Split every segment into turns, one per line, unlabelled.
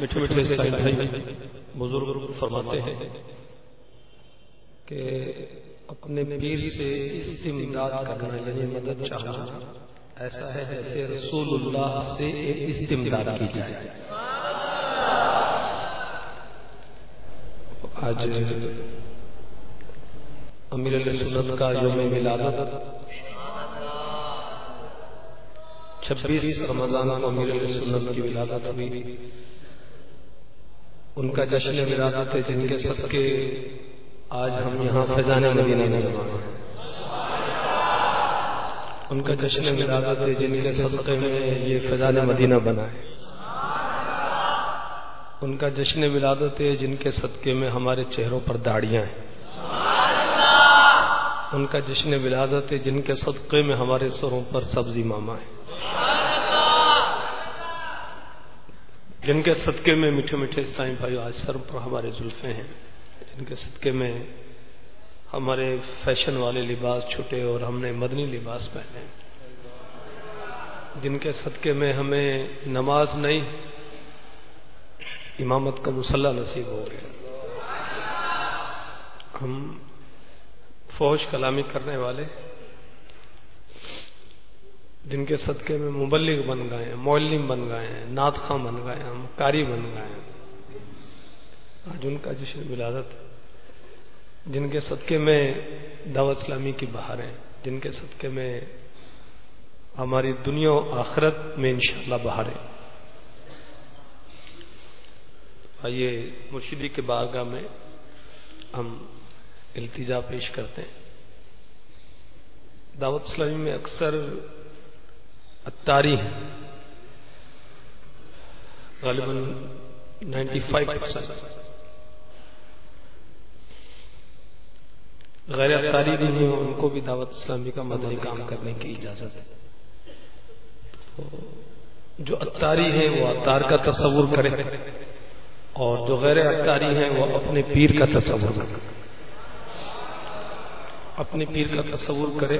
میٹھے میٹھے اسلائی بھائی بزرگ فرماتے ہیں کہ اپنے پیر سے استمداد کرنا یعنی مدد چاہنا ایسا ہے جیسے رسول اللہ سے استمداد کی جائے۔ آج امیر علیہ سنت کا یوم ملادت چھبیس رمضان کو امیر علیہ سنت کی ولادت ہوئی۔ ان کا جشن ولادت ہے جن کے صدقے آج ہم یہاں فیضان مدینہ میں جمع ہیں۔ ان کا جشن ولادت ہے جن کے صدقے میں یہ فیضان مدینہ بنا ہے۔ ان کا جشن ولادت ہے جن کے صدقے میں ہمارے چہروں پر داڑیاں ہیں۔ ان کا جشن ولادت ہے جن کے صدقے میں ہمارے سروں پر سبزی ماما ہے۔ جن کے صدقے میں میٹھے میٹھے اسلامی بھائی آج سر پر ہمارے زلفے ہیں، جن کے صدقے میں ہمارے فیشن والے لباس چھٹے اور ہم نے مدنی لباس پہنے جن کے صدقے میں ہمیں نماز نہیں، امامت کا مسلح نصیب ہو گیا۔ ہم فوج کلامی کرنے والے جن کے صدقے میں مبلغ بن گئے ہیں مولم بن گئے ہیں نعت خاں بن گئے ہیں کاری بن گئے ہیں۔ آج ان کا جشن ولادت جن کے صدقے میں دعوت اسلامی کی بہاریں جن کے صدقے میں ہماری دنیا و آخرت میں انشاءاللہ بہاریں آئیے مرشدی کے بارگاہ میں ہم التجا پیش کرتے ہیں۔ دعوت اسلامی میں اکثر اتاری ہے غالباً نائنٹی فائیو پرسینٹ غیر اتاری نہیں ہو ان کو بھی دعوت اسلامی کا مدنی کام کرنے کی اجازت ہے۔ جو اتاری ہے وہ اتار کا تصور کرے اور جو غیر اتاری ہیں، وہ اپنے پیر کا تصور کرے اپنے پیر کا تصور کرے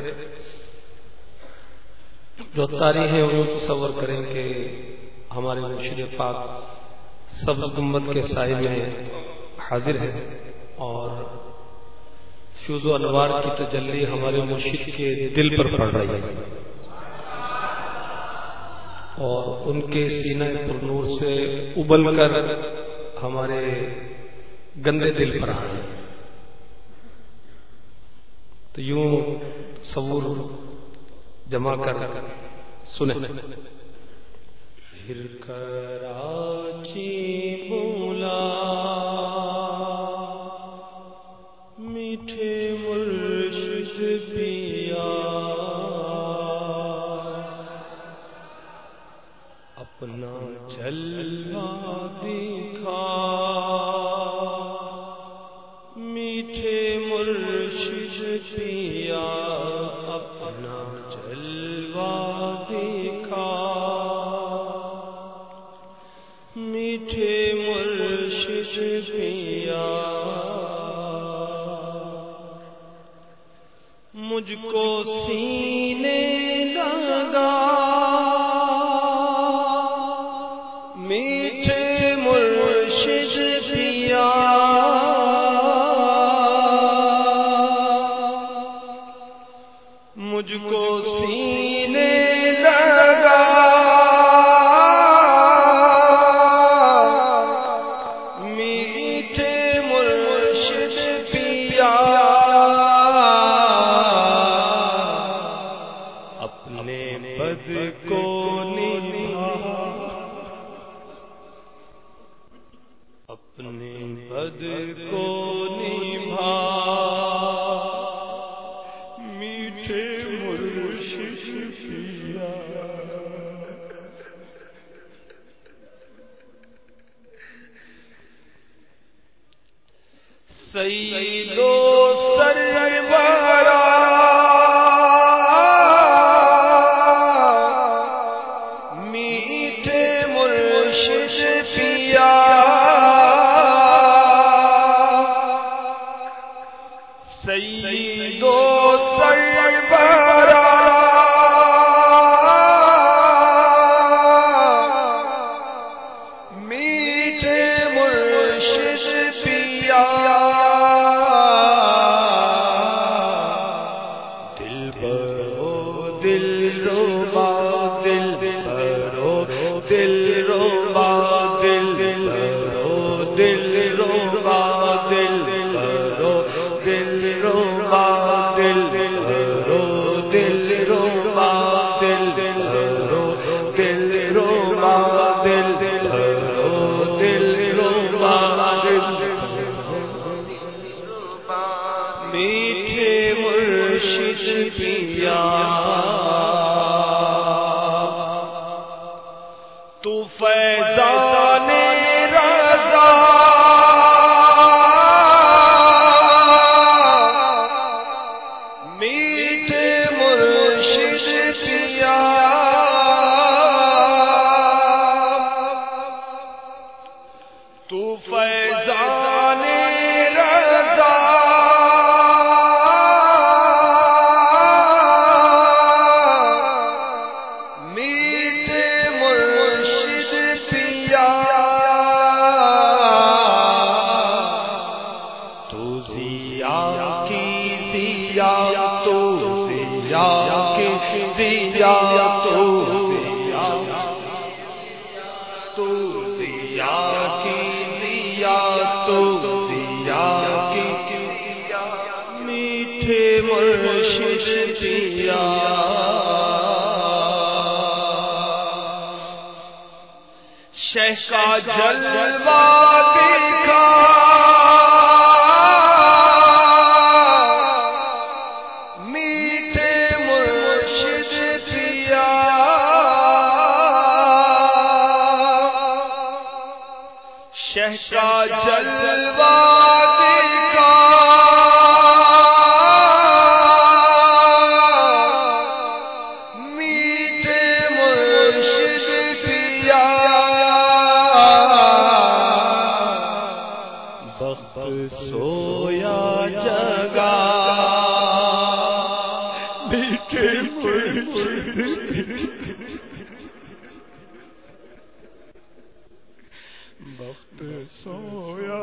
جو تاری ہیں وہ تصور کریں کہ ہمارے مرشد پاک سب گمبت کے سائے میں حاضر ہے اور فیوز و انوار کی تجلی ہمارے مرشد کے دل پر پڑ رہی ہے اور ان کے سینہ پر نور سے ابل کر ہمارے گندے دل پر آئے تو یوں تصور جمع کر سنیں۔ پھر کراچی مجھ کو سینے جلوہ بخت سویا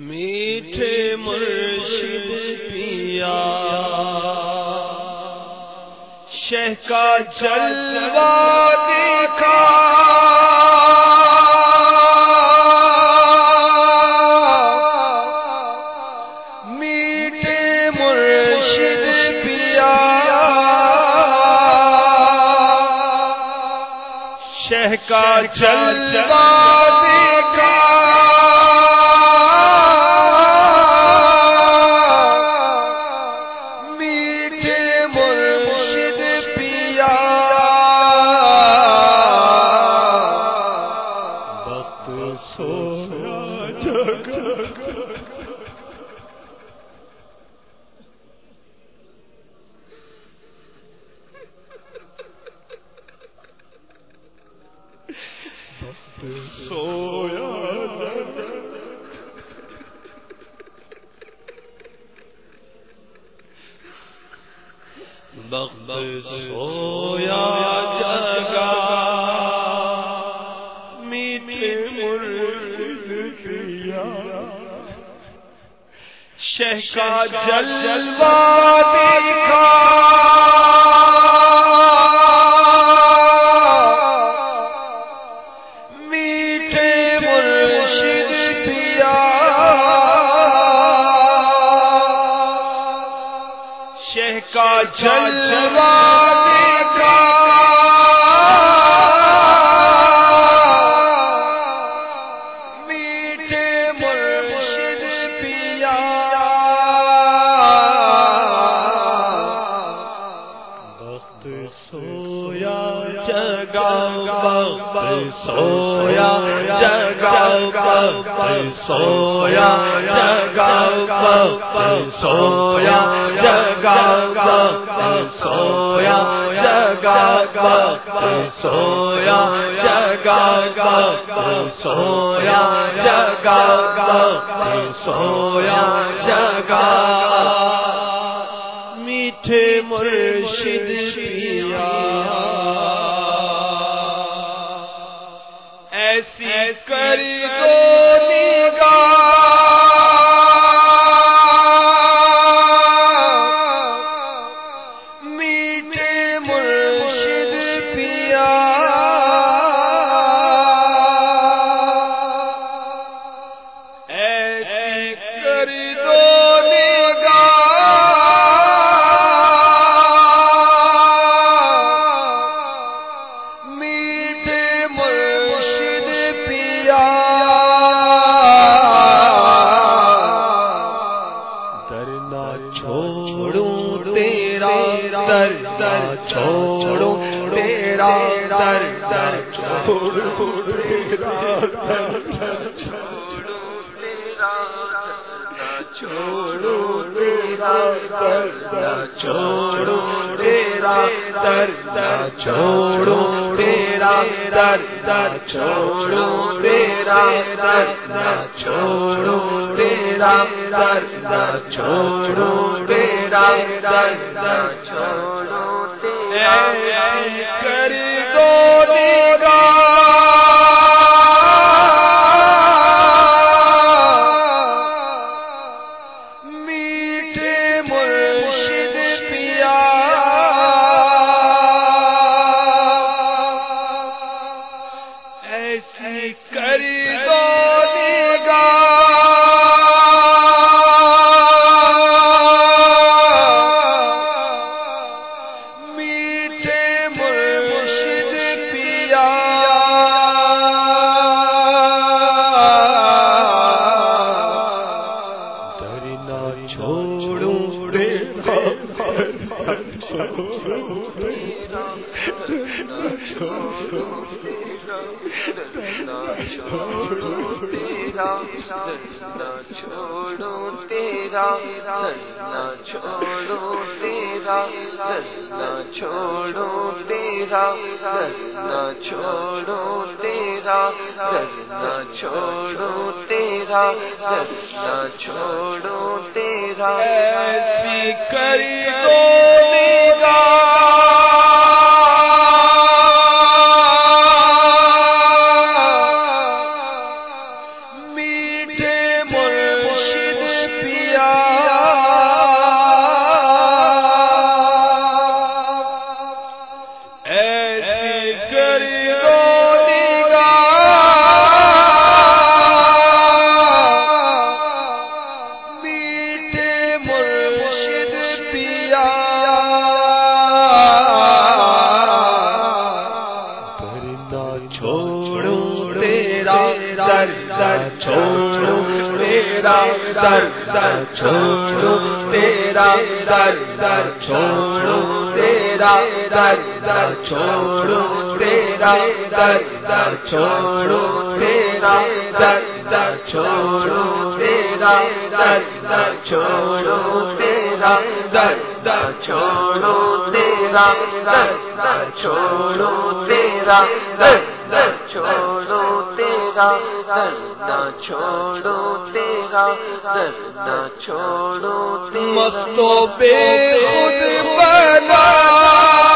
میٹھے مرشد پیا
شہ کا جلوہ دیکھا کا جلوہ کا جلوا دیکھا میٹھے مرشد پیا۔ شہ کا جلوہ سویا جگا سویا جگا سویا جگا سویا جگا سویا جگا سویا جگا میٹھے مرشد پیا۔ ایسی کری چھوڑو چھوڑو تیرا درد چھوڑو تیرا درد چھوڑو تیرا در در چھوڑو تیرا در در در چھوڑو تیرا در چھوڑو تیرا درد چھوڑو تیرا درد چھوڑو
تیرا مستو بے خود بنا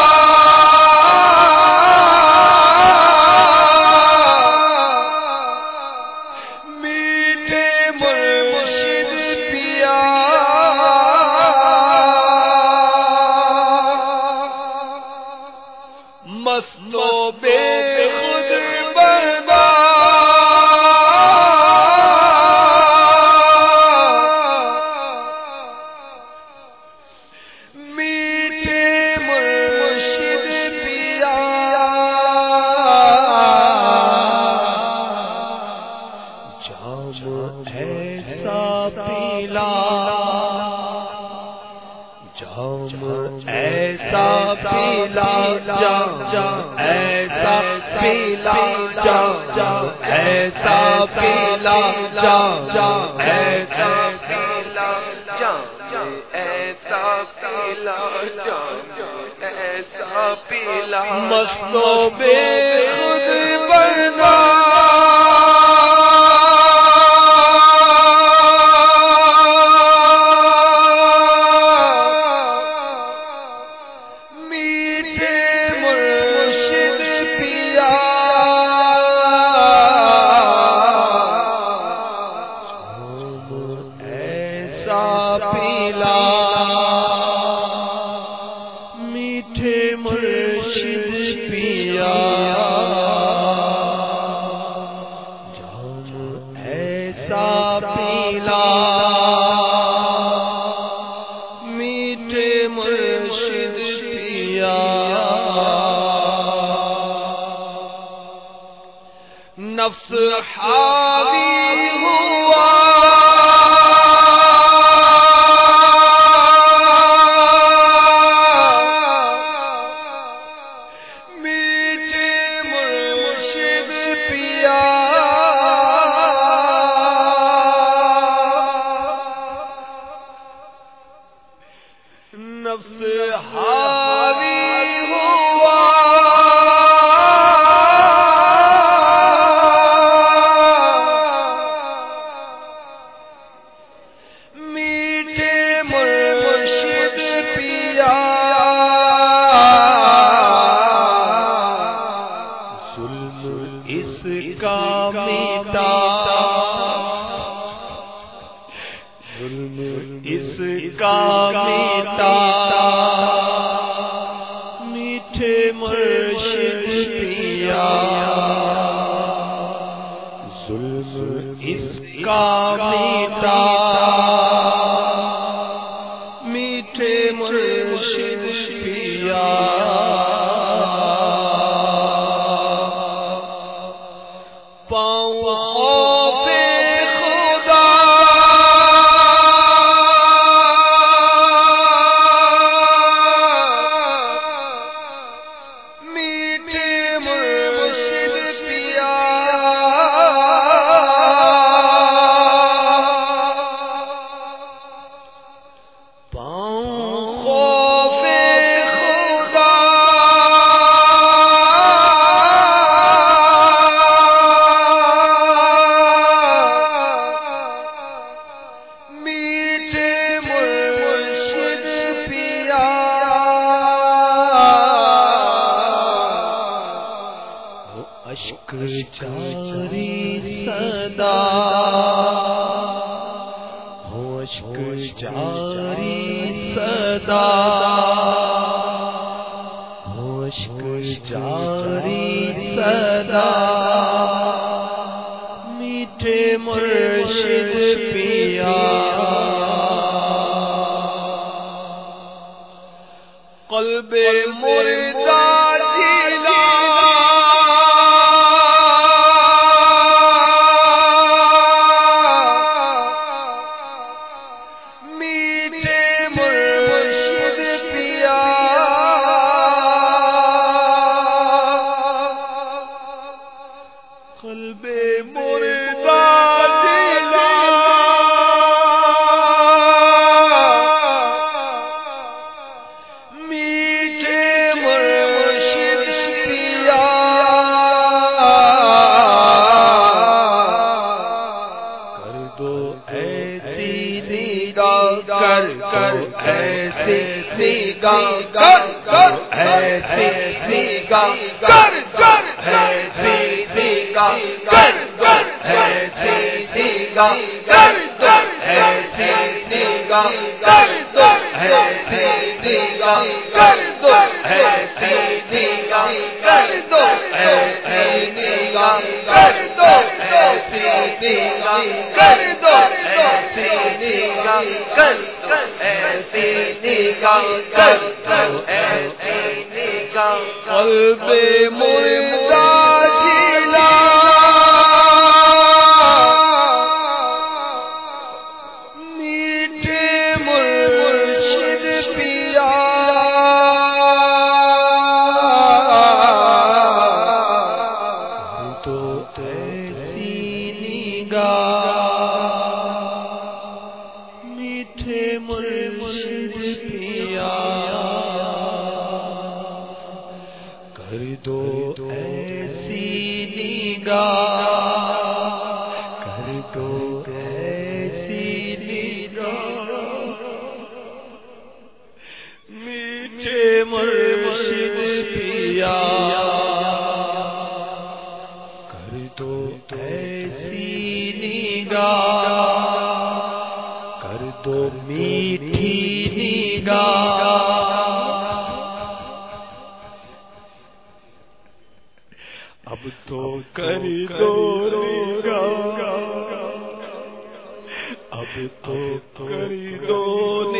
کا اشک جاری صدا ہو
اشک جاری صدا ہو اشک صدا میٹھے مرشد پیا قلب مرشد کا کر کر ہے سی سی کا کر کر ہے سی سی کا کر کر ہے ہے سی سی کا کر کر ہے سی سی کا قلب مردہ کر دو گا اب تو کر دو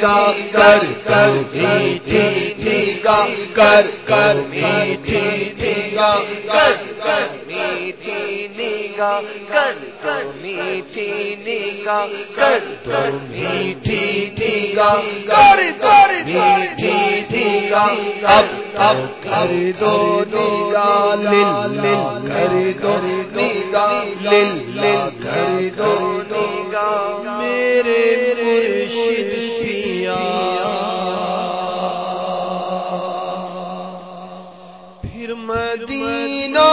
ٹھیکا کر کر میٹھی ٹھیکا کر کر میٹھی ٹھیکا کر کر میٹھی نیگا کر کر میٹھی نیگا کر کر میٹھی نیگا کر کر میٹھی نیگا اب اب کر دو نیگا لل لل کر دو نیگا لل لل کر دو نیگا میرے مرشد پھر مدینہ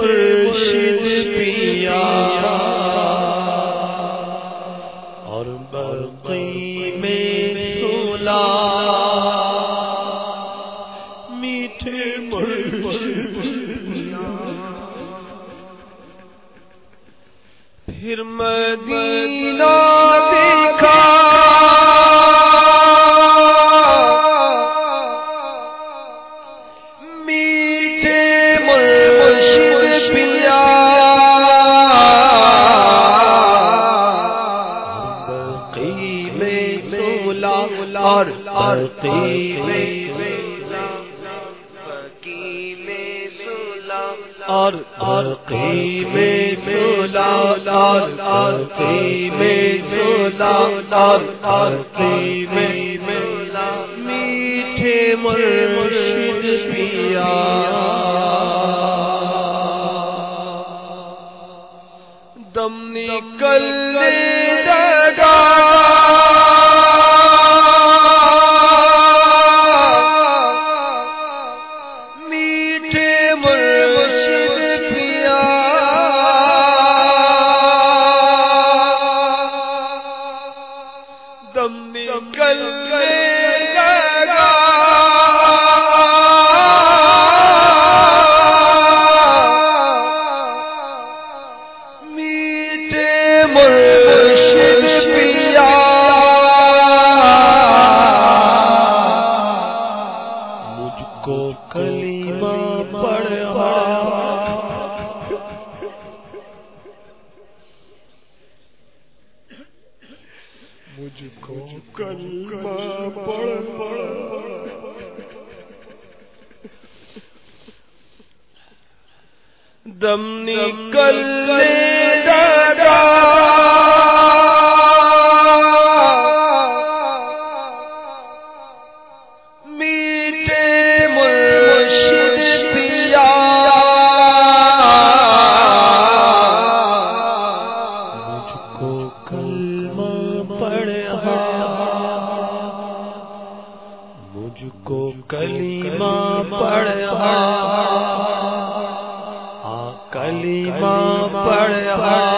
پر میٹھے مرشد پیا۔ دم
نکلے مجھ کو کلمہ پڑھا کلمہ پڑھا۔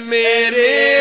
میرے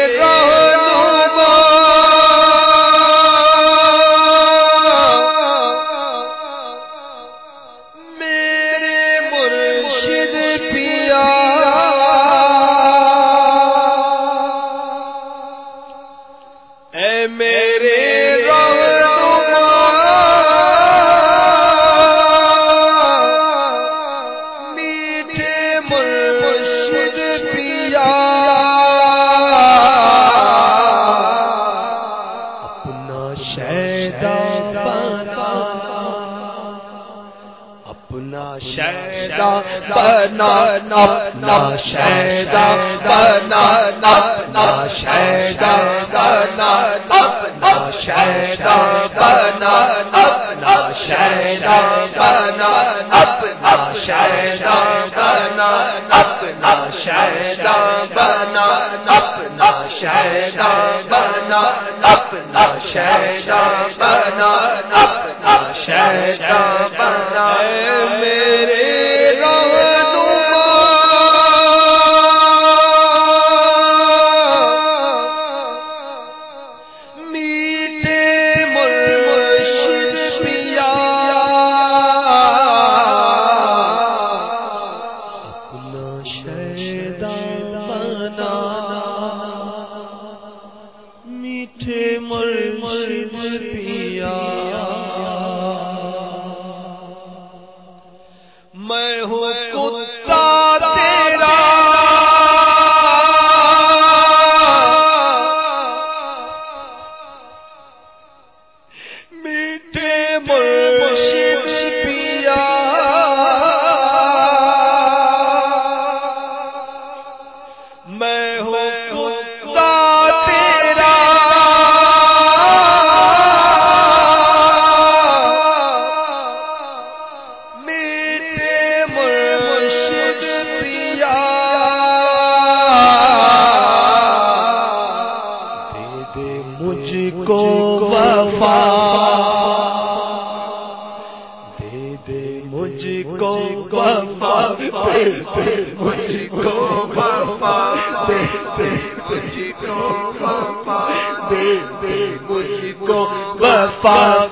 نا نپنا شیدا بنا نپنا شیدا بنا نپنا شیدا بنا نپنا شیدا نا نپنا شیدا بنا نپنا شیدا بنا نپنا شیدا بنا نپنا شیدا بنا نپنا شیدا بنا میرے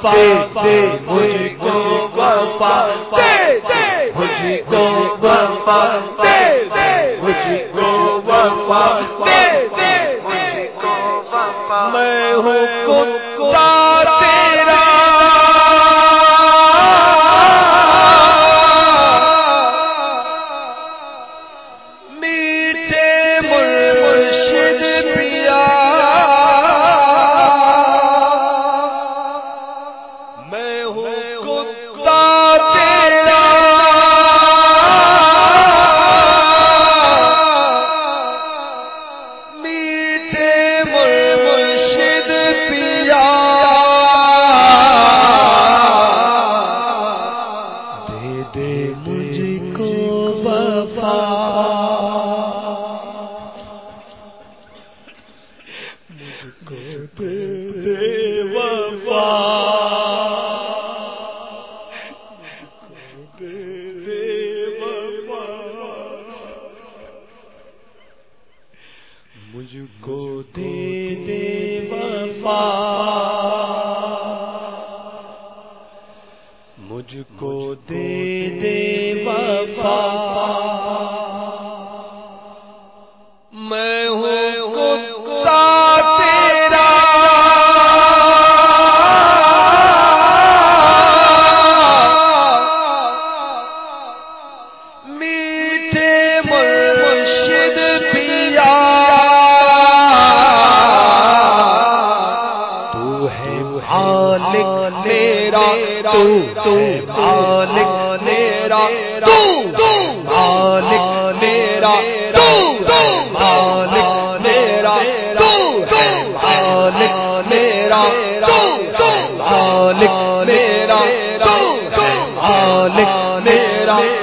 پایا میرا میرا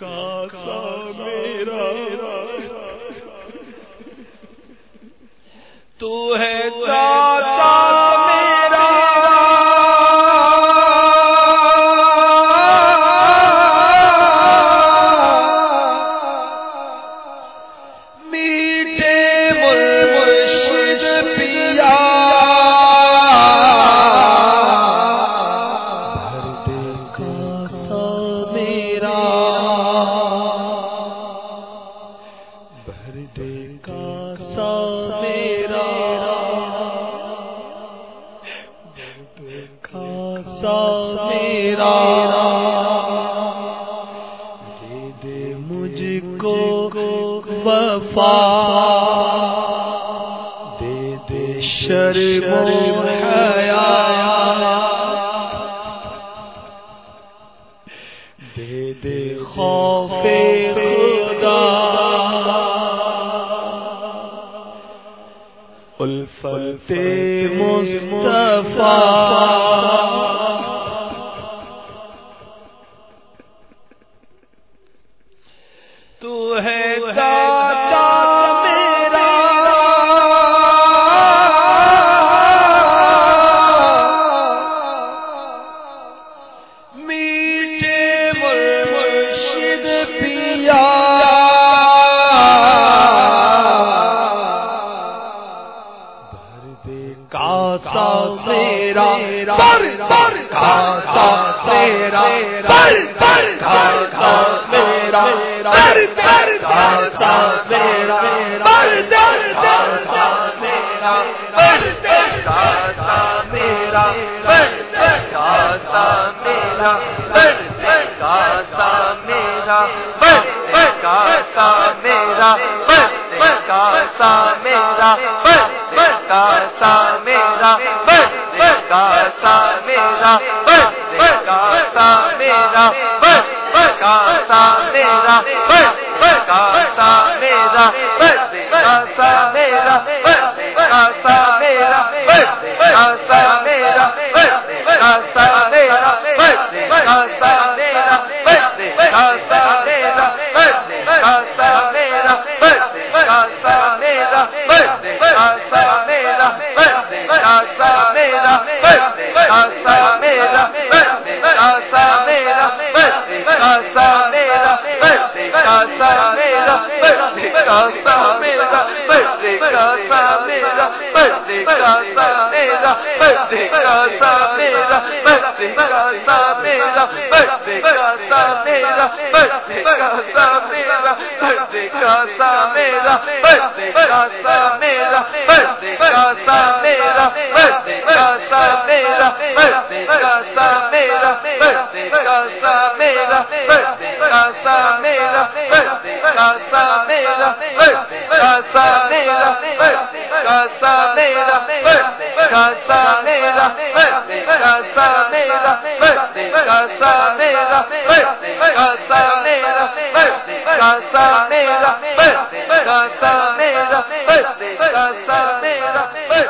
کاسا میرا۔ تو ہے میرا کاسا میرا کاسا میرا کاسا میرا کاسا میرا کاسا میرا کاسا میرا کاسا میرا کاسا میرا بر کاسا میرا بر کاسا میرا بر کاسا میرا بر کاسا میرا بر کاسا میرا بر کاسا میرا بر کاسا میرا بر کاسا میرا بر کاسا میرا بر کاسا میرا بر کاسا میرا بر کاسا میرا بر کاسا میرا بر کاسا میرا بر کاسا میرا کسا میرا کسا میرا کسا میرا کسا میرا کسا میرا